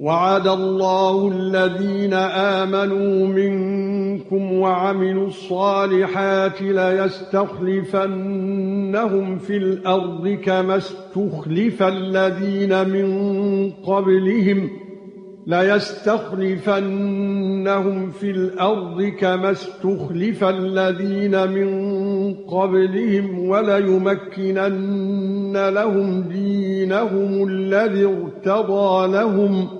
وعد الله الذين آمنوا منكم وعملوا الصالحات لا يستخلفنهم في الأرض كما استخلف الذين من قبلهم لا يستخلفنهم في الأرض كما استخلف الذين من قبلهم ولا يمكنن لهم دينهم الذي ارتضى لهم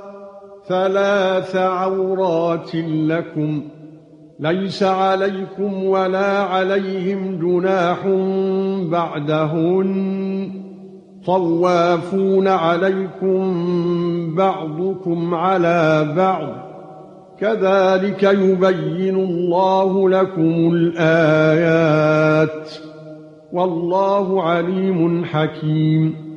ثلاث عورات لكم ليس عليكم ولا عليهم جناح بعدهن طوافون عليكم بعضكم على بعض كذلك يبين الله لكم الآيات والله عليم حكيم